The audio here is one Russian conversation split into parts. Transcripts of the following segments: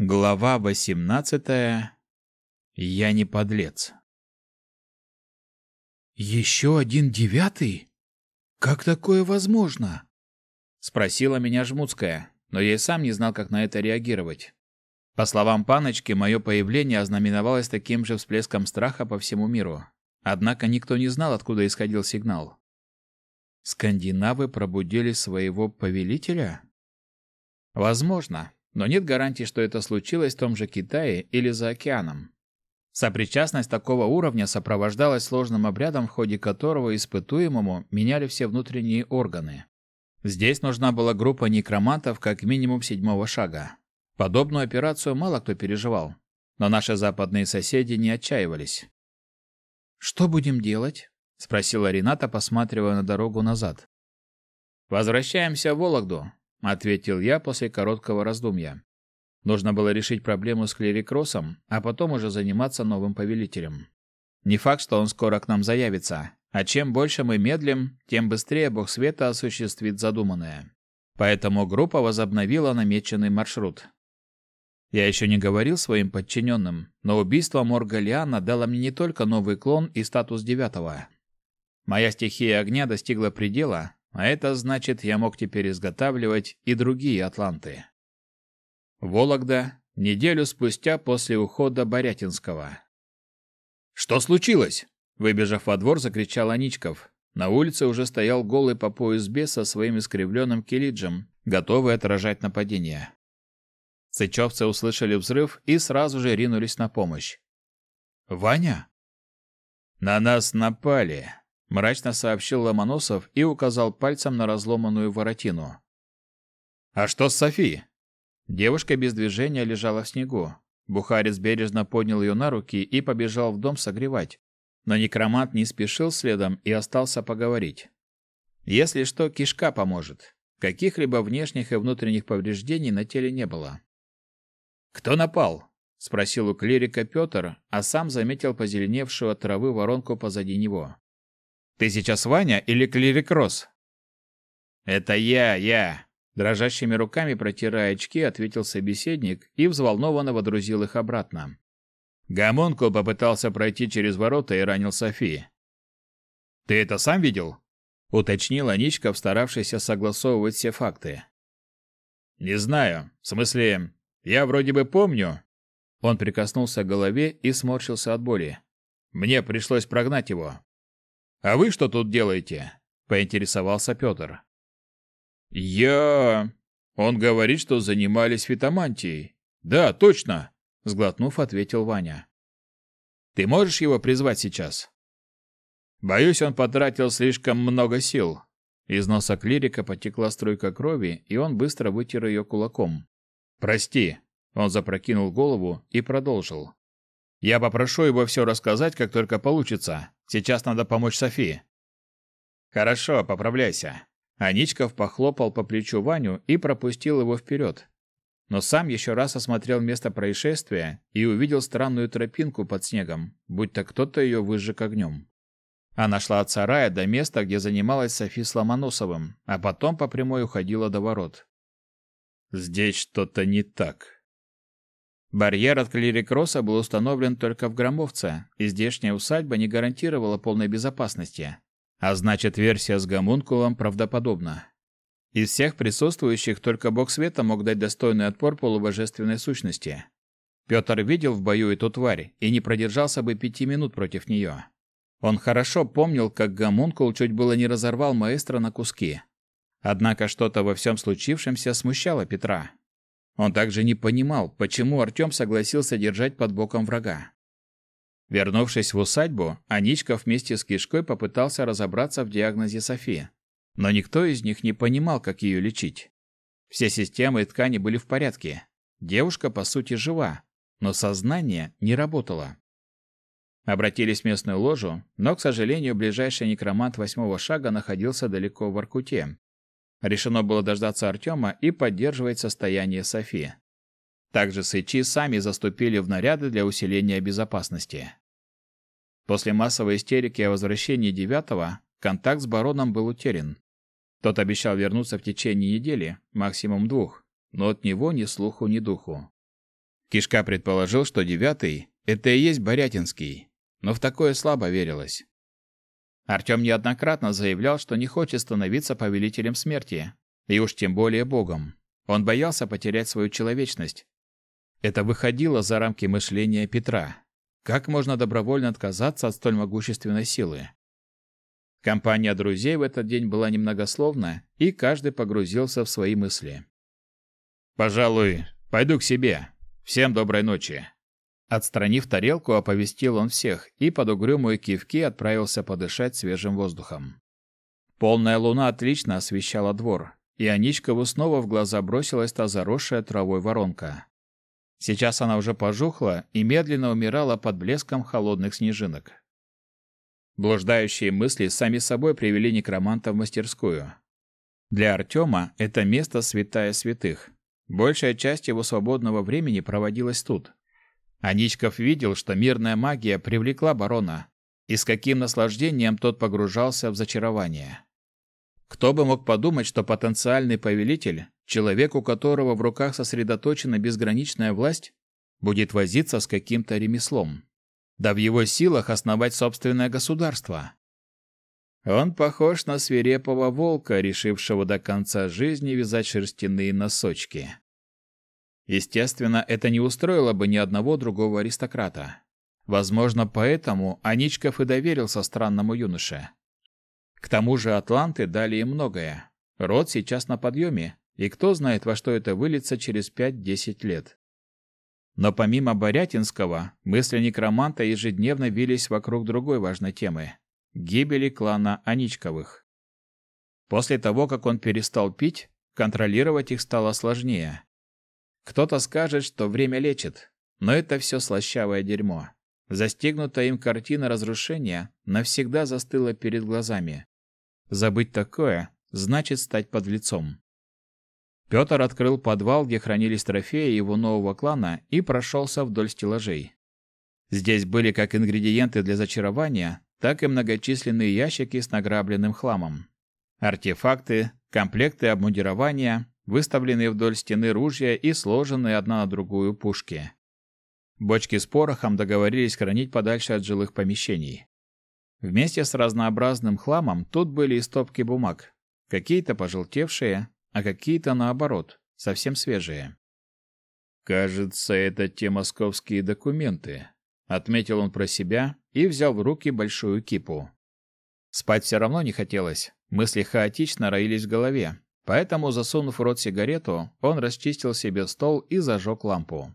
Глава восемнадцатая. Я не подлец. «Еще один девятый? Как такое возможно?» Спросила меня Жмутская, но я и сам не знал, как на это реагировать. По словам паночки, мое появление ознаменовалось таким же всплеском страха по всему миру. Однако никто не знал, откуда исходил сигнал. Скандинавы пробудили своего повелителя? Возможно, но нет гарантии, что это случилось в том же Китае или за океаном. Сопричастность такого уровня сопровождалась сложным обрядом, в ходе которого испытуемому меняли все внутренние органы. Здесь нужна была группа некромантов как минимум седьмого шага. Подобную операцию мало кто переживал, но наши западные соседи не отчаивались. «Что будем делать?» — спросила Рената, посматривая на дорогу назад. «Возвращаемся в Вологду», — ответил я после короткого раздумья. Нужно было решить проблему с клерикросом, а потом уже заниматься новым повелителем. Не факт, что он скоро к нам заявится, а чем больше мы медлим, тем быстрее бог света осуществит задуманное. Поэтому группа возобновила намеченный маршрут. Я еще не говорил своим подчиненным, но убийство Моргалиана дало мне не только новый клон и статус девятого. Моя стихия огня достигла предела, а это значит, я мог теперь изготавливать и другие атланты. Вологда, неделю спустя после ухода Борятинского. «Что случилось?» Выбежав во двор, закричал Аничков. На улице уже стоял голый по пояс бес со своим искривленным килиджем, готовый отражать нападение. Сычевцы услышали взрыв и сразу же ринулись на помощь. «Ваня?» «На нас напали», — мрачно сообщил Ломоносов и указал пальцем на разломанную воротину. «А что с Софи?» Девушка без движения лежала в снегу. Бухарец бережно поднял ее на руки и побежал в дом согревать. Но некромант не спешил следом и остался поговорить. Если что, кишка поможет. Каких-либо внешних и внутренних повреждений на теле не было. «Кто напал?» — спросил у клирика Петр, а сам заметил позеленевшую от травы воронку позади него. «Ты сейчас Ваня или клирик Рос?» «Это я, я!» Дрожащими руками протирая очки, ответил собеседник и взволнованно водрузил их обратно. Гамонкул попытался пройти через ворота и ранил Софи. «Ты это сам видел?» — уточнил Аничков, старавшийся согласовывать все факты. «Не знаю. В смысле, я вроде бы помню. Он прикоснулся к голове и сморщился от боли. Мне пришлось прогнать его. А вы что тут делаете? поинтересовался Петр. Я Он говорит, что занимались фитомантией. Да, точно, сглотнув, ответил Ваня. Ты можешь его призвать сейчас? Боюсь, он потратил слишком много сил. Из носа клирика потекла струйка крови, и он быстро вытер ее кулаком. Прости. Он запрокинул голову и продолжил. Я попрошу его все рассказать, как только получится. Сейчас надо помочь Софии. Хорошо, поправляйся. Аничков похлопал по плечу Ваню и пропустил его вперед. Но сам еще раз осмотрел место происшествия и увидел странную тропинку под снегом, будто кто-то ее выжег огнем. Она шла от сарая до места, где занималась Софи с Ломоносовым, а потом по прямой уходила до ворот. Здесь что-то не так. Барьер от клирикроса был установлен только в Громовце, и здешняя усадьба не гарантировала полной безопасности. А значит, версия с гомункулом правдоподобна. Из всех присутствующих только бог света мог дать достойный отпор полубожественной сущности. Петр видел в бою эту тварь и не продержался бы пяти минут против нее. Он хорошо помнил, как гомункул чуть было не разорвал маэстро на куски. Однако что-то во всем случившемся смущало Петра. Он также не понимал, почему Артем согласился держать под боком врага. Вернувшись в усадьбу, Аничка вместе с Кишкой попытался разобраться в диагнозе Софии. Но никто из них не понимал, как ее лечить. Все системы и ткани были в порядке. Девушка, по сути, жива, но сознание не работало. Обратились в местную ложу, но, к сожалению, ближайший некромант восьмого шага находился далеко в Аркуте, Решено было дождаться Артема и поддерживать состояние Софи. Также сычи сами заступили в наряды для усиления безопасности. После массовой истерики о возвращении девятого контакт с бароном был утерян. Тот обещал вернуться в течение недели, максимум двух, но от него ни слуху, ни духу. Кишка предположил, что девятый — это и есть Борятинский, но в такое слабо верилось. Артем неоднократно заявлял, что не хочет становиться повелителем смерти, и уж тем более богом. Он боялся потерять свою человечность. Это выходило за рамки мышления Петра. Как можно добровольно отказаться от столь могущественной силы? Компания друзей в этот день была немногословна, и каждый погрузился в свои мысли. «Пожалуй, пойду к себе. Всем доброй ночи!» Отстранив тарелку, оповестил он всех и под угрюмые кивки отправился подышать свежим воздухом. Полная луна отлично освещала двор, и Аничкову снова в глаза бросилась та заросшая травой воронка. Сейчас она уже пожухла и медленно умирала под блеском холодных снежинок. Блуждающие мысли сами собой привели некроманта в мастерскую. Для Артема это место святая святых. Большая часть его свободного времени проводилась тут. Аничков видел, что мирная магия привлекла барона, и с каким наслаждением тот погружался в зачарование. Кто бы мог подумать, что потенциальный повелитель, человек, у которого в руках сосредоточена безграничная власть, будет возиться с каким-то ремеслом. Да в его силах основать собственное государство. Он похож на свирепого волка, решившего до конца жизни вязать шерстяные носочки. Естественно, это не устроило бы ни одного другого аристократа. Возможно, поэтому Аничков и доверился странному юноше. К тому же атланты дали им многое. Род сейчас на подъеме, и кто знает, во что это выльется через 5-10 лет. Но помимо Борятинского, мысли некроманта ежедневно вились вокруг другой важной темы – гибели клана Аничковых. После того, как он перестал пить, контролировать их стало сложнее. Кто-то скажет, что время лечит, но это все слащавое дерьмо. Застигнутая им картина разрушения навсегда застыла перед глазами. Забыть такое значит стать подлецом. Петр открыл подвал, где хранились трофеи его нового клана, и прошелся вдоль стеллажей. Здесь были как ингредиенты для зачарования, так и многочисленные ящики с награбленным хламом. Артефакты, комплекты обмундирования, выставленные вдоль стены ружья и сложенные одна на другую пушки. Бочки с порохом договорились хранить подальше от жилых помещений. Вместе с разнообразным хламом тут были и стопки бумаг, какие-то пожелтевшие, а какие-то наоборот, совсем свежие. Кажется, это те московские документы, отметил он про себя и взял в руки большую кипу. Спать все равно не хотелось, мысли хаотично роились в голове, поэтому, засунув в рот сигарету, он расчистил себе стол и зажег лампу.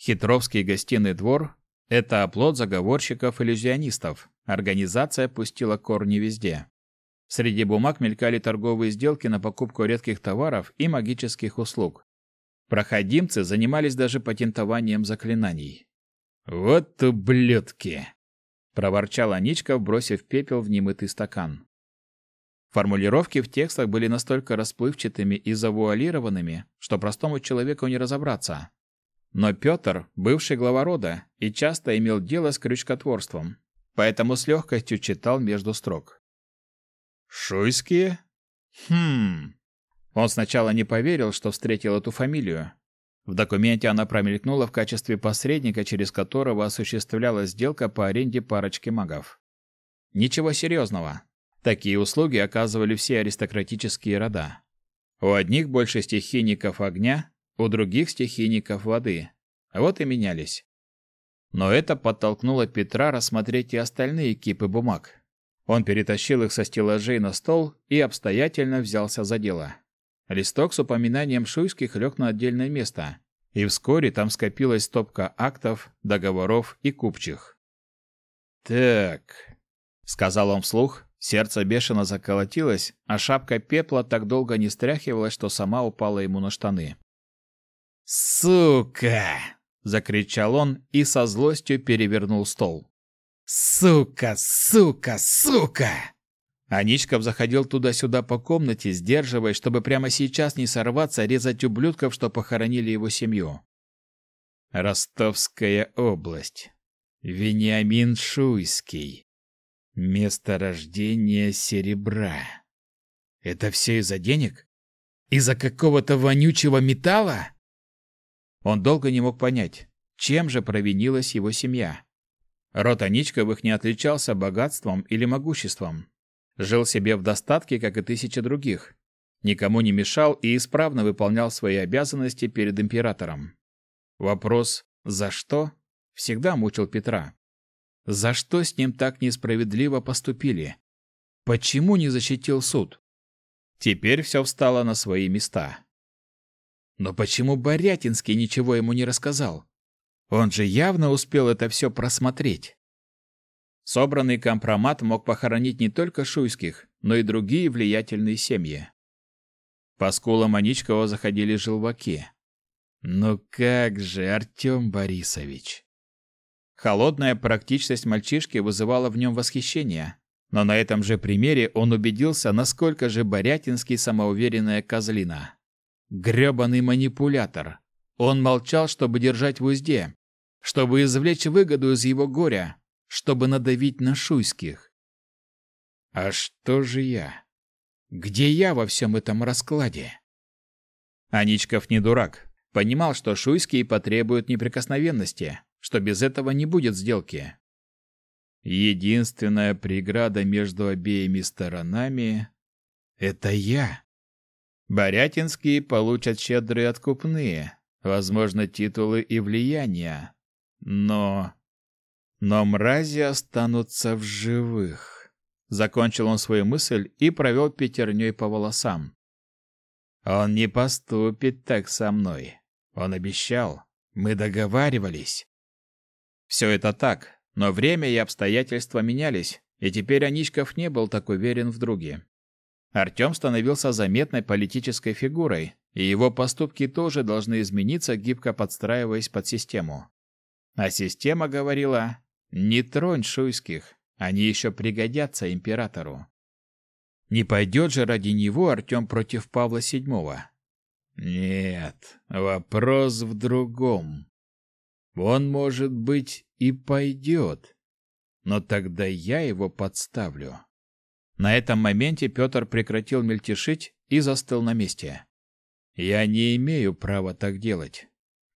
Хитровский гостиный двор – это оплот заговорщиков-иллюзионистов. Организация пустила корни везде. Среди бумаг мелькали торговые сделки на покупку редких товаров и магических услуг. Проходимцы занимались даже патентованием заклинаний. «Вот ублюдки!» – проворчал Аничка, бросив пепел в немытый стакан. Формулировки в текстах были настолько расплывчатыми и завуалированными, что простому человеку не разобраться. Но Петр – бывший глава рода и часто имел дело с крючкотворством, поэтому с легкостью читал между строк. Шуйские? Хм. Он сначала не поверил, что встретил эту фамилию. В документе она промелькнула в качестве посредника, через которого осуществлялась сделка по аренде парочки магов. Ничего серьезного. Такие услуги оказывали все аристократические рода. У одних больше стихийников огня, у других стихийников воды. Вот и менялись. Но это подтолкнуло Петра рассмотреть и остальные кипы бумаг. Он перетащил их со стеллажей на стол и обстоятельно взялся за дело. Листок с упоминанием шуйских лег на отдельное место, и вскоре там скопилась стопка актов, договоров и купчих. «Так», — сказал он вслух, сердце бешено заколотилось, а шапка пепла так долго не стряхивалась, что сама упала ему на штаны. «Сука!» — закричал он и со злостью перевернул стол. «Сука, сука, сука!» Аничков заходил туда-сюда по комнате, сдерживаясь, чтобы прямо сейчас не сорваться, резать ублюдков, что похоронили его семью. Ростовская область. Вениамин Шуйский. Место рождения серебра. Это все из-за денег? Из-за какого-то вонючего металла? Он долго не мог понять, чем же провинилась его семья. Род Аничковых не отличался богатством или могуществом. Жил себе в достатке, как и тысячи других. Никому не мешал и исправно выполнял свои обязанности перед императором. Вопрос «за что?» всегда мучил Петра. За что с ним так несправедливо поступили? Почему не защитил суд? Теперь все встало на свои места. Но почему Борятинский ничего ему не рассказал? Он же явно успел это все просмотреть. Собранный компромат мог похоронить не только шуйских, но и другие влиятельные семьи. По скулам Аничкова заходили желваки. Ну как же, Артем Борисович! Холодная практичность мальчишки вызывала в нем восхищение, но на этом же примере он убедился, насколько же Борятинский самоуверенная козлина. Грёбаный манипулятор. Он молчал, чтобы держать в узде, чтобы извлечь выгоду из его горя, чтобы надавить на шуйских. А что же я? Где я во всем этом раскладе? Аничков не дурак. Понимал, что шуйские потребуют неприкосновенности, что без этого не будет сделки. Единственная преграда между обеими сторонами — это я. Борятинские получат щедрые откупные, возможно, титулы и влияния. Но... Но мрази останутся в живых. Закончил он свою мысль и провел пятерней по волосам. Он не поступит так со мной. Он обещал. Мы договаривались. Все это так, но время и обстоятельства менялись, и теперь Аничков не был так уверен в друге. Артем становился заметной политической фигурой, и его поступки тоже должны измениться, гибко подстраиваясь под систему. А система говорила «Не тронь шуйских, они еще пригодятся императору». Не пойдет же ради него Артем против Павла VII. Нет, вопрос в другом. Он, может быть, и пойдет. Но тогда я его подставлю. На этом моменте Петр прекратил мельтешить и застыл на месте. Я не имею права так делать.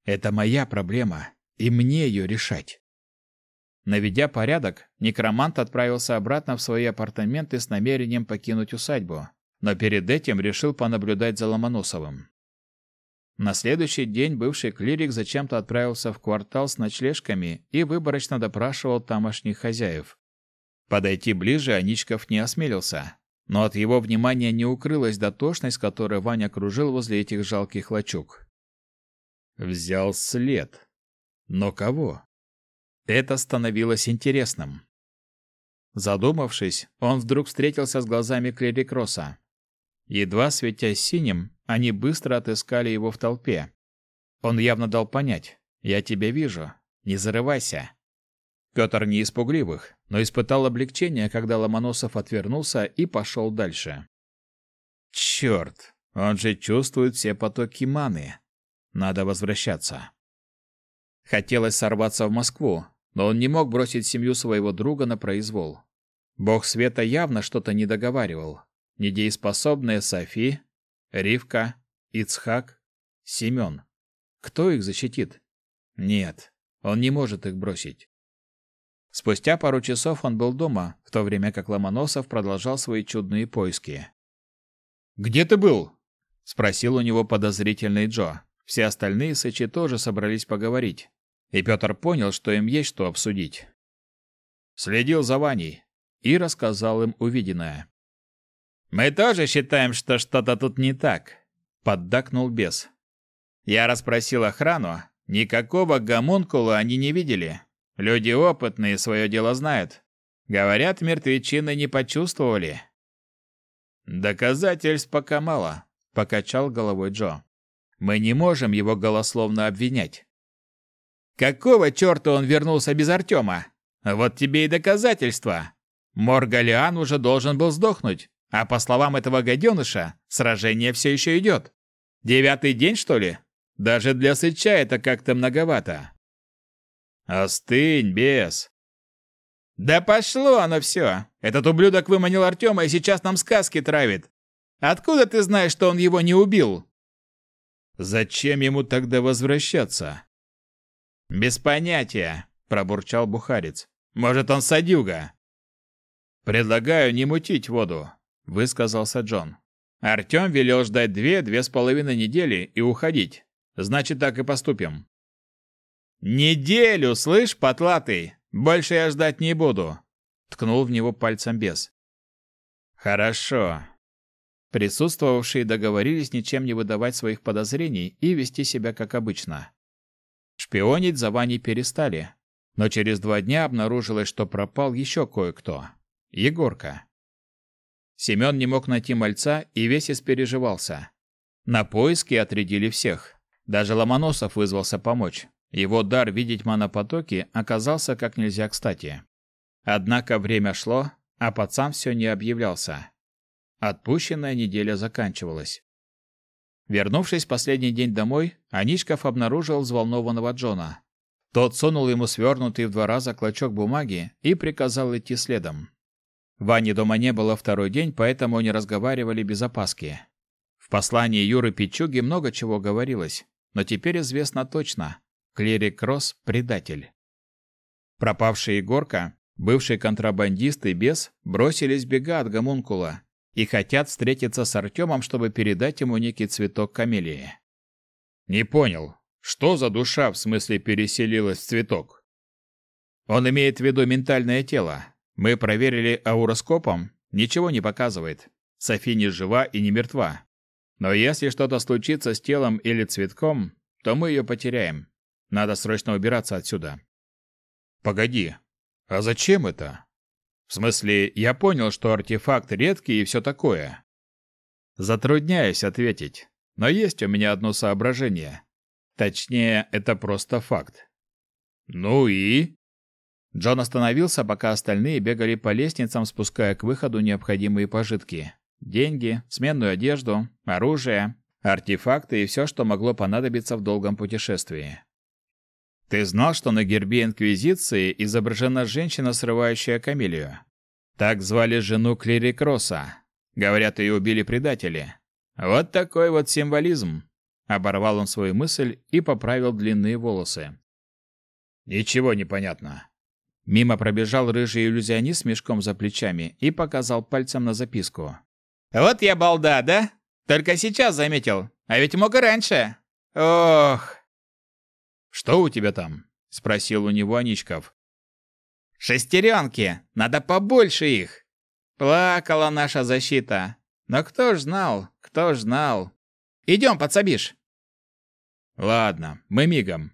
Это моя проблема, и мне ее решать. Наведя порядок, некромант отправился обратно в свои апартаменты с намерением покинуть усадьбу, но перед этим решил понаблюдать за Ломоносовым. На следующий день бывший клирик зачем-то отправился в квартал с ночлежками и выборочно допрашивал тамошних хозяев. Подойти ближе Аничков не осмелился, но от его внимания не укрылась дотошность, которой Ваня кружил возле этих жалких лачуг. Взял след. Но кого? Это становилось интересным. Задумавшись, он вдруг встретился с глазами Клерикроса. Едва светясь синим, они быстро отыскали его в толпе. Он явно дал понять: "Я тебя вижу, не зарывайся". Петр не испугливых, но испытал облегчение, когда Ломоносов отвернулся и пошел дальше. Черт, он же чувствует все потоки маны. Надо возвращаться. Хотелось сорваться в Москву, но он не мог бросить семью своего друга на произвол. Бог света явно что-то не договаривал. Недееспособная Софи Ривка, Ицхак, Семен. Кто их защитит? Нет, он не может их бросить. Спустя пару часов он был дома, в то время как Ломоносов продолжал свои чудные поиски. «Где ты был?» — спросил у него подозрительный Джо. Все остальные сычи тоже собрались поговорить, и Петр понял, что им есть что обсудить. Следил за Ваней и рассказал им увиденное. «Мы тоже считаем, что что-то тут не так», — поддакнул бес. Я расспросил охрану. Никакого гомункула они не видели. Люди опытные свое дело знают. Говорят, мертвечины не почувствовали. Доказательств пока мало, покачал головой Джо. Мы не можем его голословно обвинять. Какого черта он вернулся без Артема? Вот тебе и доказательства. Моргалиан уже должен был сдохнуть. А по словам этого гаденыша, сражение все еще идет. Девятый день, что ли? Даже для сыча это как-то многовато. Остынь, бес. Да пошло оно все. Этот ублюдок выманил Артема и сейчас нам сказки травит. Откуда ты знаешь, что он его не убил? Зачем ему тогда возвращаться? Без понятия, пробурчал бухарец. Может, он садюга? Предлагаю не мутить воду, высказался Джон. Артем велел ждать две-две с половиной недели и уходить. Значит, так и поступим. Неделю, слышь, потлатый? Больше я ждать не буду, ткнул в него пальцем бес. Хорошо. Присутствовавшие договорились ничем не выдавать своих подозрений и вести себя как обычно. Шпионить за Ваней перестали, но через два дня обнаружилось, что пропал еще кое-кто. Егорка. Семен не мог найти мальца и весь испереживался. На поиски отрядили всех. Даже Ломоносов вызвался помочь. Его дар видеть манопотоки оказался как нельзя кстати. Однако время шло, а пацан все не объявлялся. Отпущенная неделя заканчивалась. Вернувшись последний день домой, Аничков обнаружил взволнованного Джона. Тот сунул ему свернутый в два раза клочок бумаги и приказал идти следом. Вани дома не было второй день, поэтому они разговаривали без опаски. В послании Юры Пичуги много чего говорилось, но теперь известно точно – клирик Кросс – предатель. Пропавший Егорка, бывший контрабандист и бес, бросились бега от гомункула и хотят встретиться с Артемом, чтобы передать ему некий цветок камелии. Не понял, что за душа в смысле переселилась в цветок? Он имеет в виду ментальное тело, мы проверили ауроскопом, ничего не показывает. Софи не жива и не мертва. Но если что-то случится с телом или цветком, то мы ее потеряем. Надо срочно убираться отсюда. Погоди. А зачем это? В смысле, я понял, что артефакт редкий и все такое. Затрудняюсь ответить, но есть у меня одно соображение. Точнее, это просто факт. Ну и Джон остановился, пока остальные бегали по лестницам, спуская к выходу необходимые пожитки. Деньги, сменную одежду, оружие, артефакты и все, что могло понадобиться в долгом путешествии. Ты знал, что на гербе Инквизиции изображена женщина, срывающая камелию? Так звали жену Клири Кросса. Говорят, ее убили предатели. Вот такой вот символизм. Оборвал он свою мысль и поправил длинные волосы. Ничего не понятно. Мимо пробежал рыжий иллюзионист с мешком за плечами и показал пальцем на записку. «Вот я балда, да? Только сейчас заметил. А ведь мог и раньше. Ох!» «Что у тебя там?» — спросил у него Аничков. «Шестеренки! Надо побольше их!» Плакала наша защита. Но кто ж знал, кто ж знал. Идем, подсобишь. Ладно, мы мигом.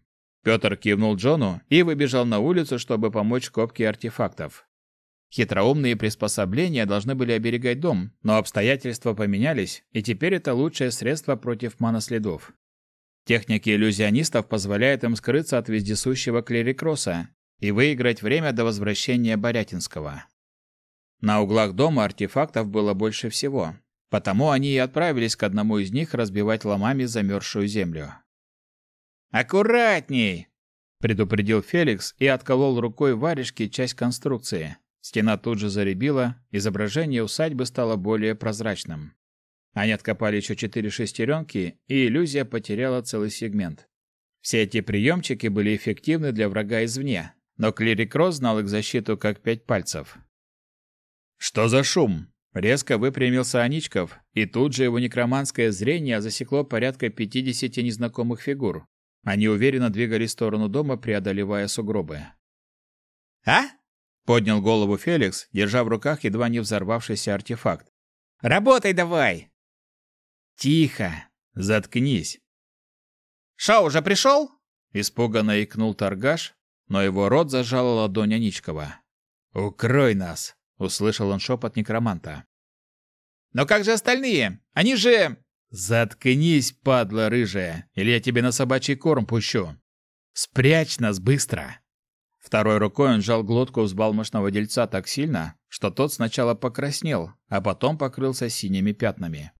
Петр кивнул Джону и выбежал на улицу, чтобы помочь копке артефактов. Хитроумные приспособления должны были оберегать дом, но обстоятельства поменялись, и теперь это лучшее средство против маноследов. Техники иллюзионистов позволяют им скрыться от вездесущего клерикроса и выиграть время до возвращения Борятинского. На углах дома артефактов было больше всего, потому они и отправились к одному из них разбивать ломами замерзшую землю. «Аккуратней!» — предупредил Феликс и отколол рукой варежки часть конструкции. Стена тут же заребила, изображение усадьбы стало более прозрачным. Они откопали еще четыре шестеренки, и иллюзия потеряла целый сегмент. Все эти приемчики были эффективны для врага извне, но Клирик Рос знал их защиту как пять пальцев. «Что за шум?» Резко выпрямился Аничков, и тут же его некроманское зрение засекло порядка пятидесяти незнакомых фигур. Они уверенно двигались в сторону дома, преодолевая сугробы. «А?» — поднял голову Феликс, держа в руках едва не взорвавшийся артефакт. «Работай давай!» «Тихо! Заткнись!» «Шо, уже пришел?» — испуганно икнул торгаш, но его рот зажала ладонь Аничкова. «Укрой нас!» — услышал он шепот некроманта. «Но как же остальные? Они же...» «Заткнись, падла рыжая, или я тебе на собачий корм пущу! Спрячь нас быстро!» Второй рукой он сжал глотку взбалмошного дельца так сильно, что тот сначала покраснел, а потом покрылся синими пятнами.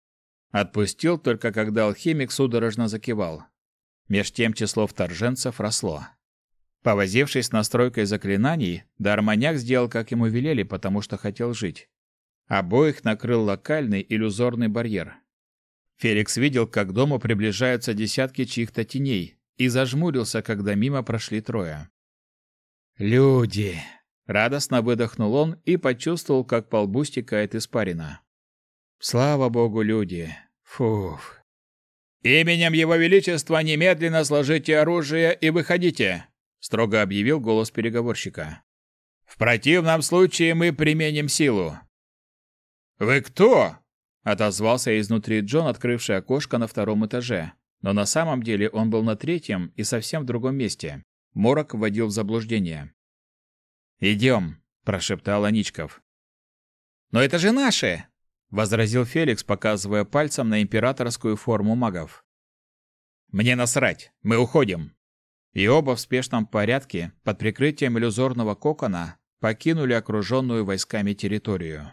Отпустил только когда алхимик судорожно закивал. Меж тем число вторженцев росло. Повозившись с настройкой заклинаний, Дарманяк сделал, как ему велели, потому что хотел жить. Обоих накрыл локальный иллюзорный барьер. Феликс видел, как к дому приближаются десятки чьих-то теней, и зажмурился, когда мимо прошли трое. «Люди!» — радостно выдохнул он и почувствовал, как по лбу стекает испарина. «Слава богу, люди! Фуф!» «Именем Его Величества немедленно сложите оружие и выходите!» — строго объявил голос переговорщика. «В противном случае мы применим силу». «Вы кто?» — отозвался изнутри Джон, открывший окошко на втором этаже. Но на самом деле он был на третьем и совсем в другом месте. Морок вводил в заблуждение. «Идем», — прошептал Аничков. «Но это же наши!» — возразил Феликс, показывая пальцем на императорскую форму магов. «Мне насрать, мы уходим!» И оба в спешном порядке, под прикрытием иллюзорного кокона, покинули окруженную войсками территорию.